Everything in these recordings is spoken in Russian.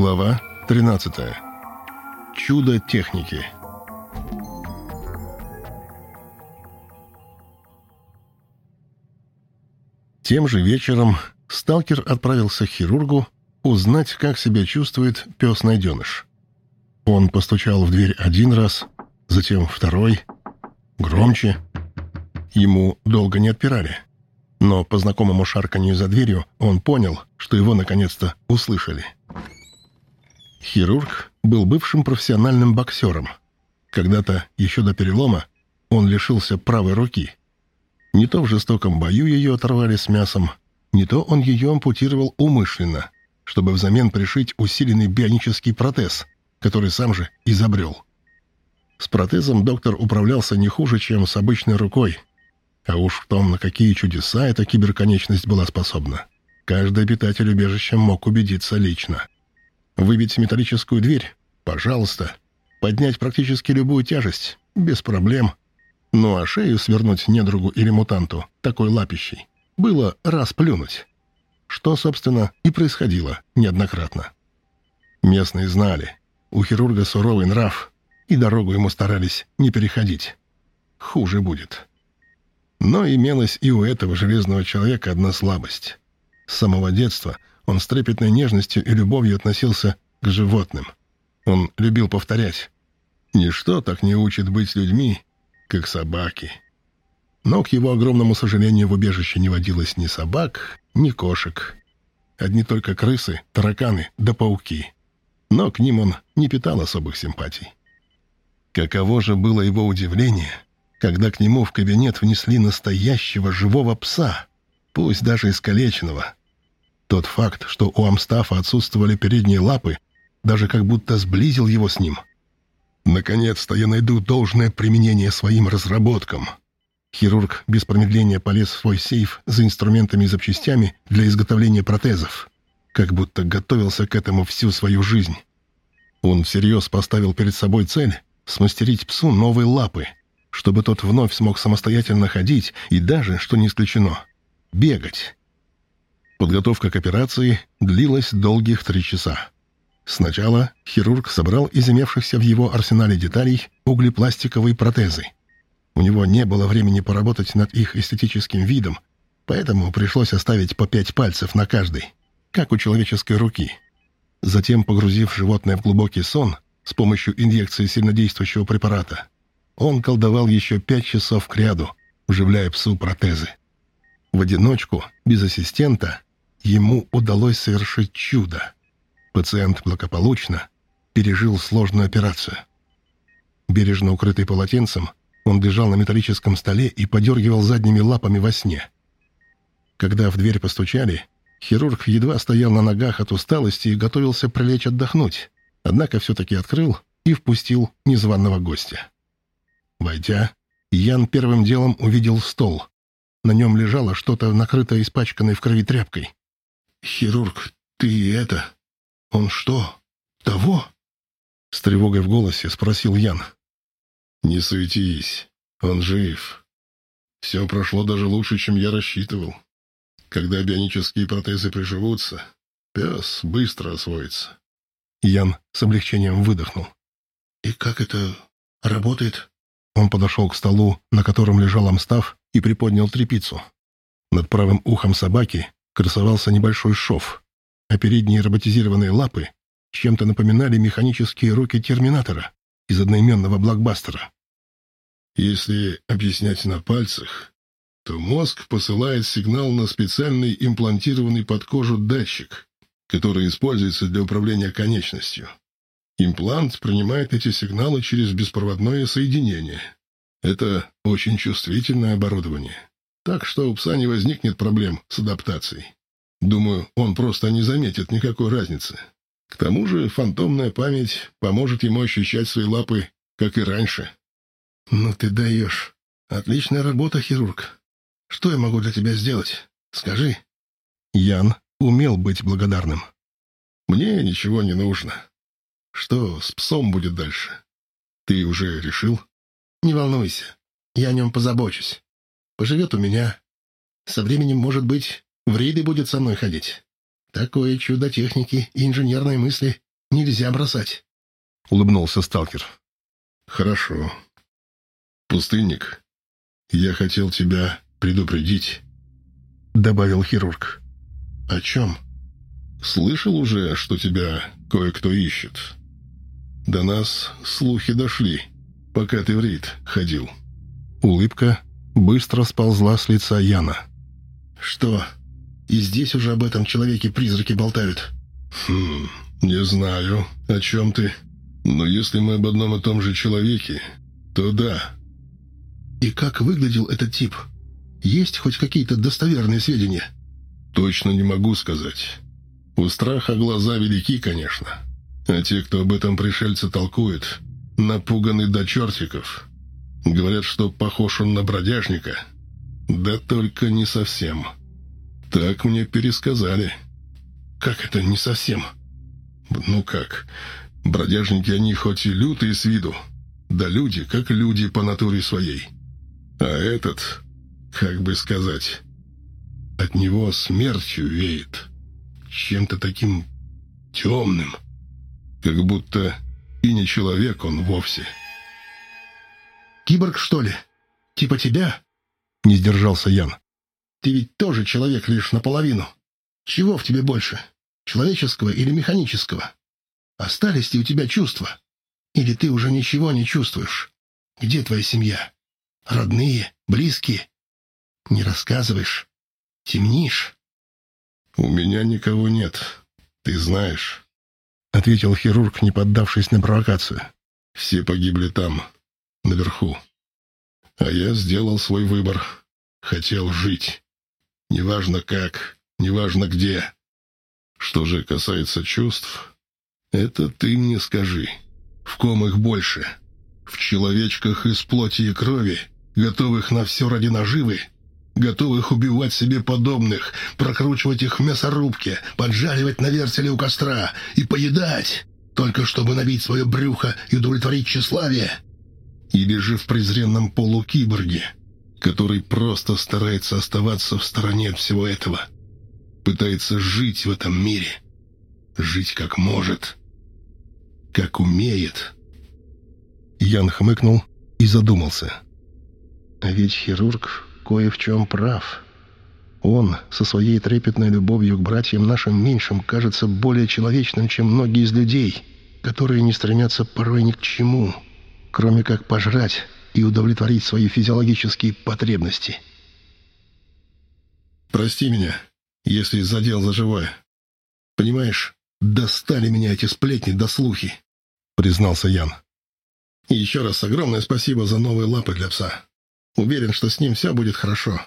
Глава 13. Чудо техники. Тем же вечером сталкер отправился к хирургу узнать, как себя чувствует пес-найденыш. Он постучал в дверь один раз, затем второй, громче. Ему долго не отпирали. Но по знакомому шарканью за дверью он понял, что его наконец-то услышали. Хирург был бывшим профессиональным боксером. Когда-то, еще до перелома, он лишился правой руки. Не то в жестоком бою ее оторвали с мясом, не то он ее ампутировал умышленно, чтобы взамен пришить усиленный бионический протез, который сам же изобрел. С протезом доктор управлялся не хуже, чем с обычной рукой. А уж в том, на какие чудеса эта киберконечность была способна, каждый обитатель убежища мог убедиться лично. Выбить металлическую дверь? Пожалуйста. Поднять практически любую тяжесть? Без проблем. Ну а шею свернуть недругу или мутанту, такой лапищей, было раз плюнуть. Что, собственно, и происходило неоднократно. Местные знали, у хирурга суровый нрав, и дорогу ему старались не переходить. Хуже будет. Но имелась и у этого железного человека одна слабость. С самого детства – он с трепетной нежностью и любовью относился к животным. Он любил повторять. «Ничто так не учит быть людьми, как собаки». Но, к его огромному сожалению, в убежище не водилось ни собак, ни кошек. Одни только крысы, тараканы да пауки. Но к ним он не питал особых симпатий. Каково же было его удивление, когда к нему в кабинет внесли настоящего живого пса, пусть даже искалеченного, тот факт, что у Амстафа отсутствовали передние лапы, даже как будто сблизил его с ним. Наконец-то я найду должное применение своим разработкам. Хирург без промедления полез в свой сейф за инструментами и запчастями для изготовления протезов. Как будто готовился к этому всю свою жизнь. Он всерьез поставил перед собой цель смастерить псу новые лапы, чтобы тот вновь смог самостоятельно ходить и даже, что не исключено, бегать. Подготовка к операции длилась долгих три часа. Сначала хирург собрал из имевшихся в его арсенале деталей углепластиковые протезы. У него не было времени поработать над их эстетическим видом, поэтому пришлось оставить по пять пальцев на каждый, как у человеческой руки. Затем, погрузив животное в глубокий сон с помощью инъекции сильнодействующего препарата, он колдовал еще пять часов к ряду, вживляя псу протезы. В одиночку, без ассистента, ему удалось совершить чудо. Пациент благополучно пережил сложную операцию. Бережно укрытый полотенцем, он лежал на металлическом столе и подергивал задними лапами во сне. Когда в дверь постучали, хирург едва стоял на ногах от усталости и готовился прилечь отдохнуть, однако все-таки открыл и впустил незваного гостя. Войдя, Ян первым делом увидел стол. На нем лежало что-то, накрытое испачканной в крови тряпкой. «Хирург, ты это... Он что, того?» С тревогой в голосе спросил Ян. «Не суетись, он жив. Все прошло даже лучше, чем я рассчитывал. Когда бионические протезы приживутся, пес быстро освоится». Ян с облегчением выдохнул. «И как это работает?» Он подошел к столу, на котором лежал Амстав, и приподнял трепицу. Над правым ухом собаки красовался небольшой шов, а передние роботизированные лапы чем-то напоминали механические руки Терминатора из одноименного блокбастера. Если объяснять на пальцах, то мозг посылает сигнал на специальный имплантированный под кожу датчик, который используется для управления конечностью. Имплант принимает эти сигналы через беспроводное соединение. Это очень чувствительное оборудование. Так что у пса не возникнет проблем с адаптацией. Думаю, он просто не заметит никакой разницы. К тому же фантомная память поможет ему ощущать свои лапы, как и раньше. «Ну ты даешь. Отличная работа, хирург. Что я могу для тебя сделать? Скажи». Ян умел быть благодарным. «Мне ничего не нужно. Что с псом будет дальше? Ты уже решил?» «Не волнуйся. Я о нем позабочусь. Поживет у меня. Со временем, может быть, в рейды будет со мной ходить. Такое чудо техники и инженерной мысли нельзя бросать», — улыбнулся сталкер. «Хорошо. Пустынник, я хотел тебя предупредить», — добавил хирург. «О чем?» «Слышал уже, что тебя кое-кто ищет. До нас слухи дошли, пока ты в рейд ходил». Улыбка быстро сползла с лица Яна. «Что, и здесь уже об этом человеке-призраке болтают?» «Хм, не знаю, о чем ты. Но если мы об одном и том же человеке, то да». «И как выглядел этот тип? Есть хоть какие-то достоверные сведения?» «Точно не могу сказать. У страха глаза велики, конечно. А те, кто об этом пришельце толкует, напуганы до чертиков. Говорят, что похож он на бродяжника. Да только не совсем. Так мне пересказали». «Как это не совсем?» «Ну как, бродяжники они хоть и лютые с виду, да люди, как люди по натуре своей. А этот, как бы сказать, от него смертью веет, чем-то таким темным, как будто и не человек он вовсе». «Киборг, что ли? Типа тебя?» — не сдержался Ян. «Ты ведь тоже человек лишь наполовину. Чего в тебе больше, человеческого или механического? Остались ли у тебя чувства? Или ты уже ничего не чувствуешь? Где твоя семья? Родные, близкие? Не рассказываешь? Темнишь?» «У меня никого нет, ты знаешь», — ответил хирург, не поддавшись на провокацию. «Все погибли там, наверху. А я сделал свой выбор. Хотел жить. Неважно как, неважно где. Что же касается чувств, это ты мне скажи. В ком их больше? В человечках из плоти и крови, готовых на все ради наживы, готовых убивать себе подобных, прокручивать их в мясорубке, поджаривать на вертеле у костра и поедать, только чтобы набить свое брюхо и удовлетворить тщеславие? Или же в презренном полукиборге, который просто старается оставаться в стороне от всего этого? Пытается жить в этом мире. Жить как может. Как умеет. Ян хмыкнул и задумался. А ведь хирург кое в чем прав. Он со своей трепетной любовью к братьям нашим меньшим кажется более человечным, чем многие из людей, которые не стремятся порой ни к чему, кроме как пожрать и удовлетворить свои физиологические потребности. «Прости меня, если задел за. Понимаешь, достали меня эти сплетни до слухи», — признался Ян. «И еще раз огромное спасибо за новые лапы для пса. Уверен, что с ним все будет хорошо.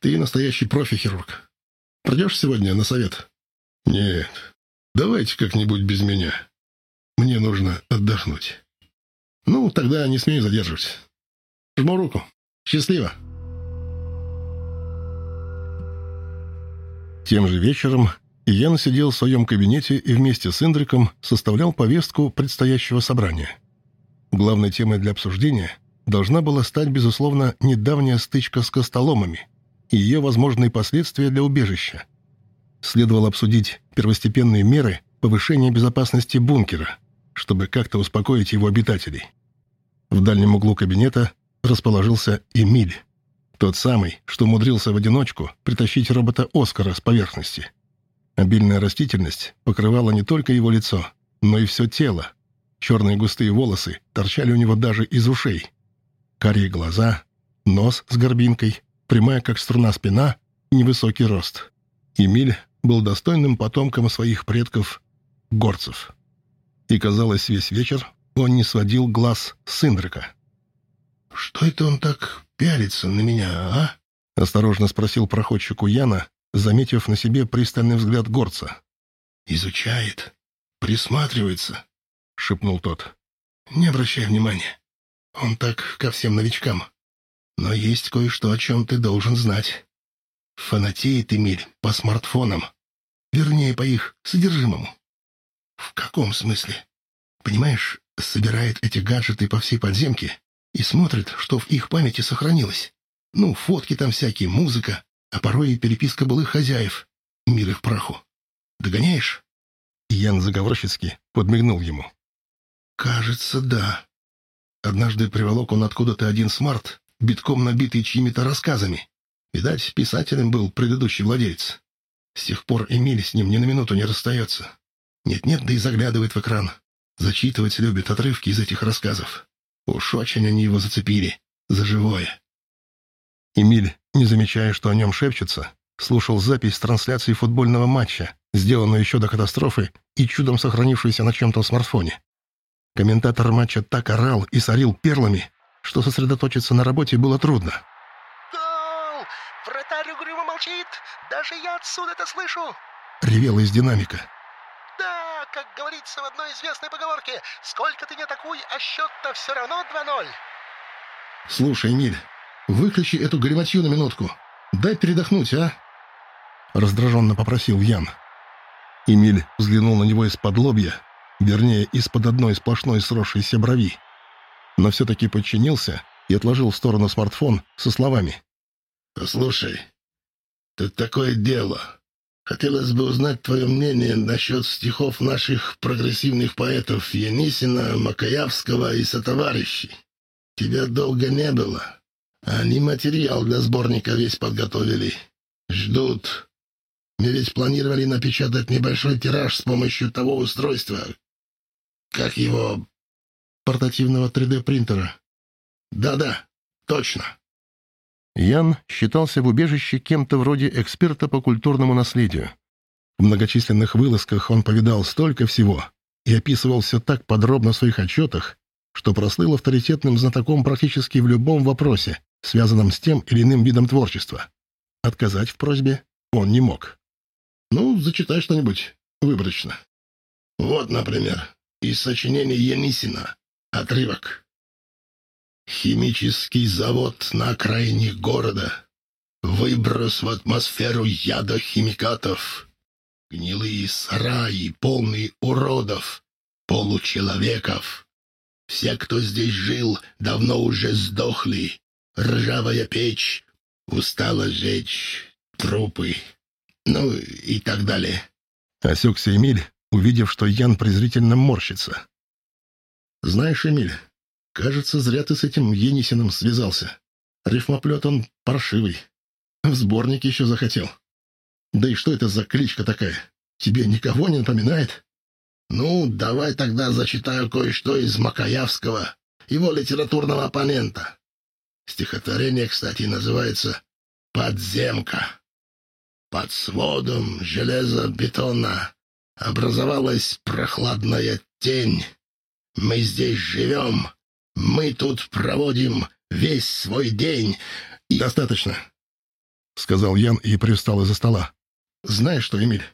Ты настоящий профи-хирург. Придешь сегодня на совет?» «Нет, давайте как-нибудь без меня. Мне нужно отдохнуть». «Ну, тогда не смею задерживать. Жму руку. Счастливо!» Тем же вечером Ян сидел в своем кабинете и вместе с Индриком составлял повестку предстоящего собрания. Главной темой для обсуждения должна была стать, безусловно, недавняя стычка с костоломами и ее возможные последствия для убежища. Следовало обсудить первостепенные меры повышения безопасности бункера, чтобы как-то успокоить его обитателей. В дальнем углу кабинета расположился Эмиль, тот самый, что умудрился в одиночку притащить робота Оскара с поверхности. Обильная растительность покрывала не только его лицо, но и все тело. Черные густые волосы торчали у него даже из ушей. Карие глаза, нос с горбинкой, прямая как струна спина и невысокий рост. Эмиль был достойным потомком своих предков — горцев. И, казалось, весь вечер он не сводил глаз с Индрика. «Что это он так пялится на меня, а?» — осторожно спросил проходчику Яна, заметив на себе пристальный взгляд горца. «Изучает, присматривается», — шепнул тот. «Не обращай внимания. Он так ко всем новичкам. Но есть кое-что, о чем ты должен знать. Фанатеет Эмиль по смартфонам. Вернее, по их содержимому». «В каком смысле?» «Понимаешь, собирает эти гаджеты по всей подземке и смотрит, что в их памяти сохранилось. Ну, фотки там всякие, музыка, а порой и переписка былых хозяев. Мир их праху. Догоняешь? Ян заговорщицки подмигнул ему. «Кажется, да. Однажды приволок он откуда-то один смарт, битком набитый чьими-то рассказами. Видать, писателем был предыдущий владелец. С тех пор Эмиль с ним ни на минуту не расстается. Нет-нет, да и заглядывает в экран. Зачитывать любит отрывки из этих рассказов. Уж очень они его зацепили. За живое. Эмиль, не замечая, что о нем шепчутся, слушал запись трансляции футбольного матча, сделанную еще до катастрофы и чудом сохранившуюся на чем-то смартфоне. Комментатор матча так орал и сорил перлами, что сосредоточиться на работе было трудно. «Гол! Вратарь угрюмо молчит! Даже я отсюда это слышу!» Ревела из динамика. «Да, как говорится в одной известной поговорке, сколько ты не атакуй, а счет-то все равно 2-0!» «Слушай, Эмиль, выключи эту галиматью на минутку. Дай передохнуть, а?» Раздраженно попросил Ян. Эмиль взглянул на него из-под лобья, вернее, из-под одной сплошной сросшейся брови, но все-таки подчинился и отложил в сторону смартфон со словами. «Слушай, тут такое дело. Хотелось бы узнать твое мнение насчет стихов наших прогрессивных поэтов Енисина, Макаявского и сотоварищей. Тебя долго не было. Они материал для сборника весь подготовили. Ждут. Мы ведь планировали напечатать небольшой тираж с помощью того устройства. Как его... Портативного 3D-принтера. Да-да, точно. Ян считался в убежище кем-то вроде эксперта по культурному наследию. В многочисленных вылазках он повидал столько всего и описывал все так подробно в своих отчетах, что прослыл авторитетным знатоком практически в любом вопросе, связанном с тем или иным видом творчества. Отказать в просьбе он не мог. «Ну, зачитай что-нибудь выборочно. Вот, например, из сочинений Енисина. Отрывок. Химический завод на окраине города. Выброс в атмосферу яда химикатов. Гнилые сараи, полные уродов, получеловеков. Все, кто здесь жил, давно уже сдохли. Ржавая печь, устала жечь трупы. Ну и так далее. Осекся Эмиль, увидев, что Ян презрительно морщится. «Знаешь, Эмиль, кажется, зря ты с этим Енисиным связался. Рифмоплет он паршивый. В сборнике еще захотел. Да и что это за кличка такая? Тебе никого не напоминает?» «Ну, давай тогда зачитаю кое-что из Макаявского, его литературного оппонента. Стихотворение, кстати, называется «Подземка». Под сводом железобетона образовалась прохладная тень, мы здесь живем, мы тут проводим весь свой день. И... «Достаточно», — сказал Ян и привстал из-за стола. «Знаешь что, Эмиль,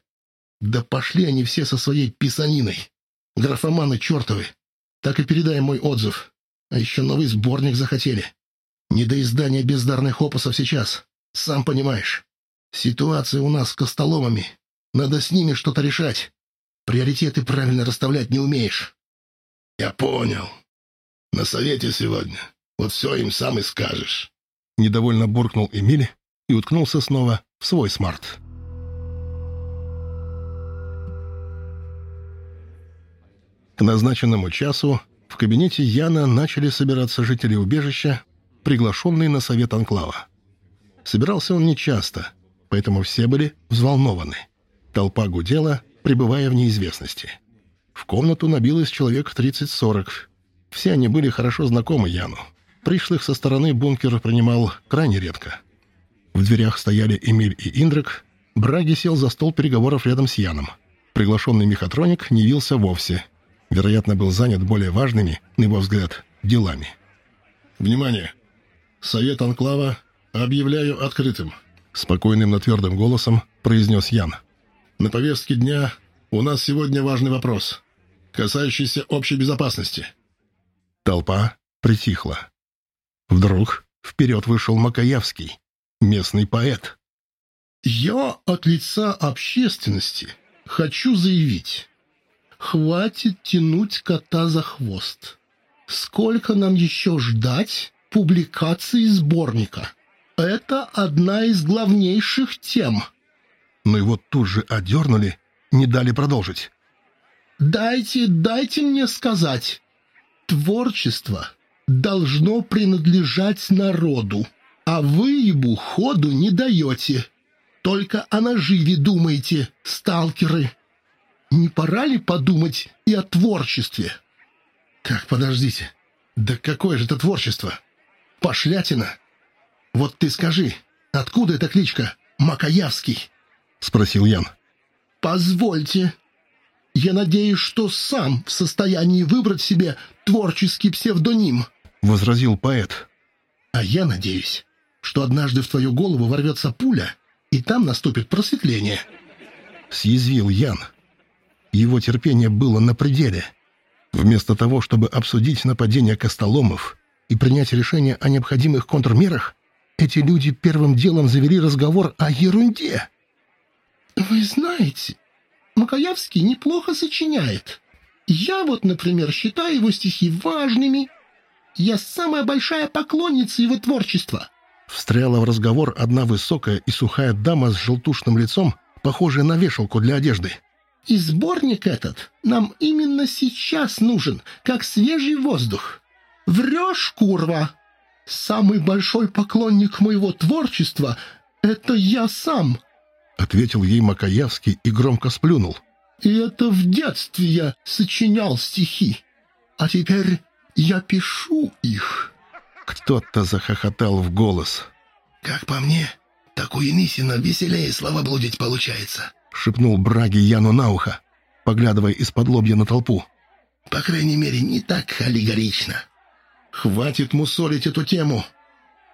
да пошли они все со своей писаниной. Графоманы чертовы. Так и передай мой отзыв. А еще новый сборник захотели. Не до издания бездарных опусов сейчас. Сам понимаешь. Ситуация у нас с костоломами. Надо с ними что-то решать. Приоритеты правильно расставлять не умеешь. «Я понял. На совете сегодня. Вот все им сам и скажешь». Недовольно буркнул Эмиль и уткнулся снова в свой смарт. К назначенному часу в кабинете Яна начали собираться жители убежища, приглашенные на совет Анклава. Собирался он нечасто, поэтому все были взволнованы. Толпа гудела, пребывая в неизвестности. В комнату набилось человек 30-40. Все они были хорошо знакомы Яну. Пришлых со стороны бункер принимал крайне редко. В дверях стояли Эмиль и Индрик. Браги сел за стол переговоров рядом с Яном. Приглашенный мехатроник не явился вовсе. Вероятно, был занят более важными, на его взгляд, делами. «Внимание! Совет Анклава объявляю открытым», — спокойным, но твердым голосом произнес Ян. «На повестке дня у нас сегодня важный вопрос, касающийся общей безопасности». Толпа притихла. Вдруг вперед вышел Макаявский, местный поэт. «Я от лица общественности хочу заявить, хватит тянуть кота за хвост. Сколько нам еще ждать публикации сборника? Это одна из главнейших тем». Но его тут же одернули не дали продолжить. Дайте, дайте мне сказать. Творчество должно принадлежать народу, а вы ему ходу не даете. Только о наживе думаете, сталкеры. Не пора ли подумать и о творчестве? Так, подождите. Да какое же это творчество? Пошлятина. Вот ты скажи, откуда эта кличка Макаявский? Спросил Ян. Позвольте. Я надеюсь, что сам в состоянии выбрать себе творческий псевдоним. Возразил поэт. А я надеюсь, что однажды в твою голову ворвется пуля, и там наступит просветление. Съязвил Ян. Его терпение было на пределе. Вместо того, чтобы обсудить нападение Костоломов и принять решение о необходимых контрмерах, эти люди первым делом завели разговор о ерунде. «Вы знаете, Макаявский неплохо сочиняет. Я вот, например, считаю его стихи важными. Я самая большая поклонница его творчества». Встряла в разговор одна высокая и сухая дама с желтушным лицом, похожая на вешалку для одежды. И сборник этот нам именно сейчас нужен, как свежий воздух. Врешь, курва! Самый большой поклонник моего творчества — это я сам!» Ответил ей Макаявский и громко сплюнул. «И это в детстве я сочинял стихи, а теперь я пишу их». Кто-то захохотал в голос. «Как по мне, так у Енисина веселее слова блудить получается», — шепнул Браги Яну на ухо, поглядывая из-под лобья на толпу. «По крайней мере, не так аллегорично». «Хватит мусолить эту тему.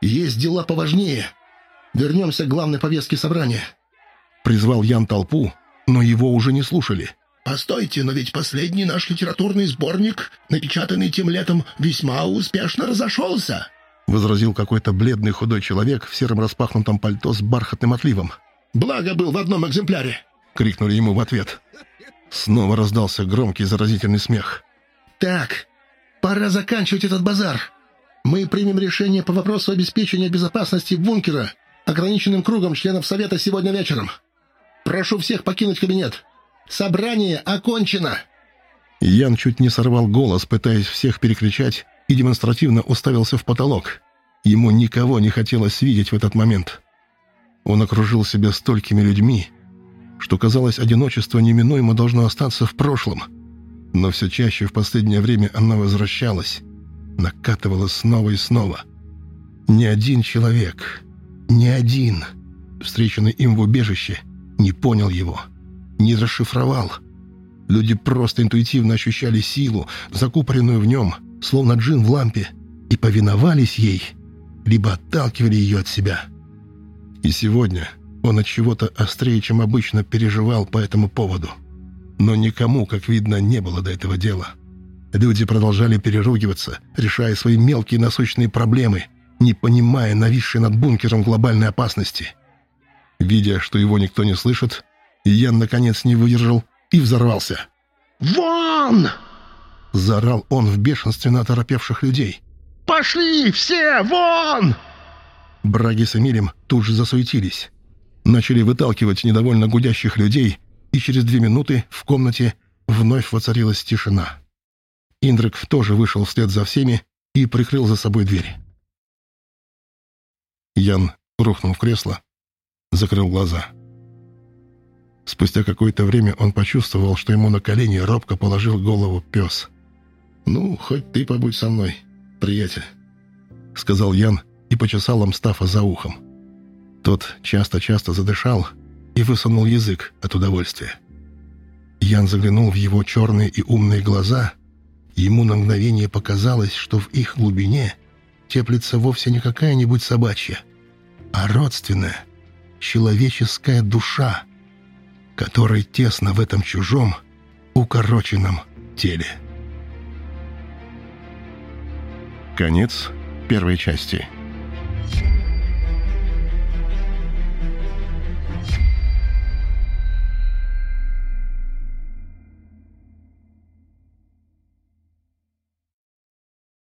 Есть дела поважнее. Вернемся к главной повестке собрания». Призвал Ян толпу, но его уже не слушали. «Постойте, но ведь последний наш литературный сборник, напечатанный тем летом, весьма успешно разошелся», — возразил какой-то бледный худой человек в сером распахнутом пальто с бархатным отливом. «Благо был в одном экземпляре!» — крикнули ему в ответ. Снова раздался громкий заразительный смех. «Так, пора заканчивать этот базар. Мы примем решение по вопросу обеспечения безопасности бункера ограниченным кругом членов Совета сегодня вечером. Прошу всех покинуть кабинет. Собрание окончено!» Ян чуть не сорвал голос, пытаясь всех перекричать, и демонстративно уставился в потолок. Ему никого не хотелось видеть в этот момент. Он окружил себя столькими людьми, что, казалось, одиночество неминуемо должно остаться в прошлом. Но все чаще в последнее время оно возвращалось, накатывало снова и снова. Ни один человек, ни один, встреченный им в убежище, не понял его, не расшифровал. Люди просто интуитивно ощущали силу, закупоренную в нем, словно джин в лампе, и повиновались ей, либо отталкивали ее от себя. И сегодня он от чего-то острее, чем обычно, переживал по этому поводу. Но никому, как видно, не было до этого дела. Люди продолжали переругиваться, решая свои мелкие насущные проблемы, не понимая нависшей над бункером глобальной опасности. Видя, что его никто не слышит, Ян наконец не выдержал и взорвался. «Вон!» — заорал он в бешенстве на оторопевших людей. «Пошли все вон!» Браги с Эмилем тут же засуетились. Начали выталкивать недовольно гудящих людей, и через две минуты в комнате вновь воцарилась тишина. Индрик тоже вышел вслед за всеми и прикрыл за собой дверь. Ян рухнул в кресло, закрыл глаза. Спустя какое-то время он почувствовал, что ему на колени робко положил голову пес. «Ну, хоть ты побудь со мной, приятель», — сказал Ян и почесал Амстафа за ухом. Тот часто-часто задышал и высунул язык от удовольствия. Ян заглянул в его черные и умные глаза. Ему на мгновение показалось, что в их глубине теплится вовсе не какая-нибудь собачья, а родственная, человеческая душа, которой тесно в этом чужом, укороченном теле. Конец первой части.